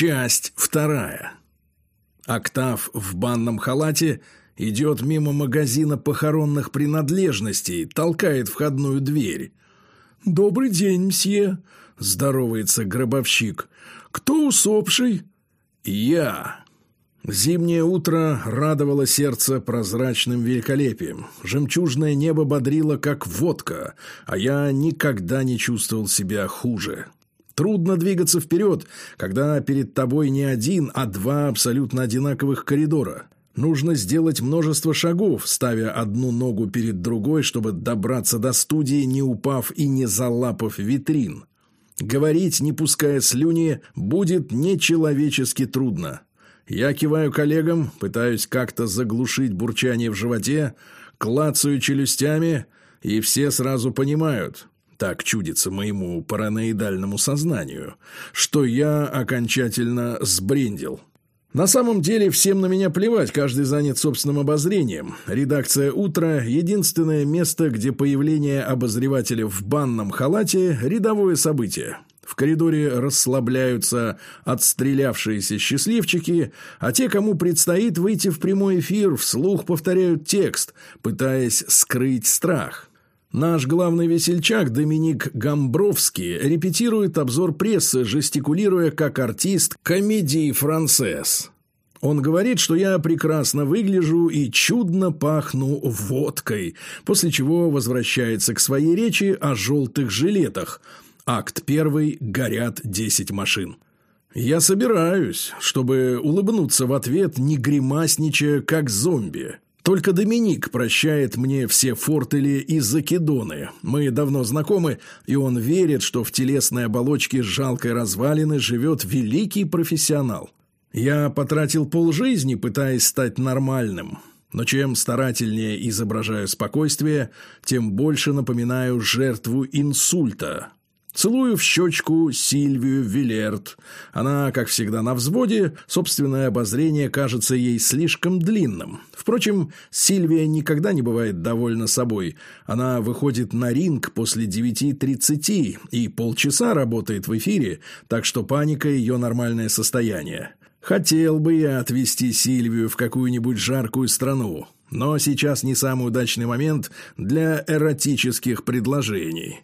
Часть вторая. Октав в банном халате идет мимо магазина похоронных принадлежностей, толкает входную дверь. «Добрый день, мсье», — здоровается гробовщик. «Кто усопший?» «Я». Зимнее утро радовало сердце прозрачным великолепием. Жемчужное небо бодрило, как водка, а я никогда не чувствовал себя хуже. Трудно двигаться вперед, когда перед тобой не один, а два абсолютно одинаковых коридора. Нужно сделать множество шагов, ставя одну ногу перед другой, чтобы добраться до студии, не упав и не залапав витрин. Говорить, не пуская слюни, будет нечеловечески трудно. Я киваю коллегам, пытаюсь как-то заглушить бурчание в животе, клацаю челюстями, и все сразу понимают так чудится моему параноидальному сознанию, что я окончательно сбрендил. На самом деле всем на меня плевать, каждый занят собственным обозрением. Редакция «Утро» — единственное место, где появление обозревателя в банном халате — рядовое событие. В коридоре расслабляются отстрелявшиеся счастливчики, а те, кому предстоит выйти в прямой эфир, вслух повторяют текст, пытаясь скрыть страх. Наш главный весельчак Доминик Гамбровский репетирует обзор прессы, жестикулируя как артист комедии «Францесс». Он говорит, что я прекрасно выгляжу и чудно пахну водкой, после чего возвращается к своей речи о желтых жилетах. Акт первый «Горят десять машин». Я собираюсь, чтобы улыбнуться в ответ, не гримасничая, как зомби. Только Доминик прощает мне все фортели и закидоны. Мы давно знакомы, и он верит, что в телесной оболочке жалкой развалины живет великий профессионал. Я потратил полжизни, пытаясь стать нормальным. Но чем старательнее изображаю спокойствие, тем больше напоминаю жертву инсульта. Целую в щечку Сильвию Вилерт. Она, как всегда, на взводе, собственное обозрение кажется ей слишком длинным. Впрочем, Сильвия никогда не бывает довольна собой. Она выходит на ринг после 9.30 и полчаса работает в эфире, так что паника – ее нормальное состояние. Хотел бы я отвезти Сильвию в какую-нибудь жаркую страну, но сейчас не самый удачный момент для эротических предложений.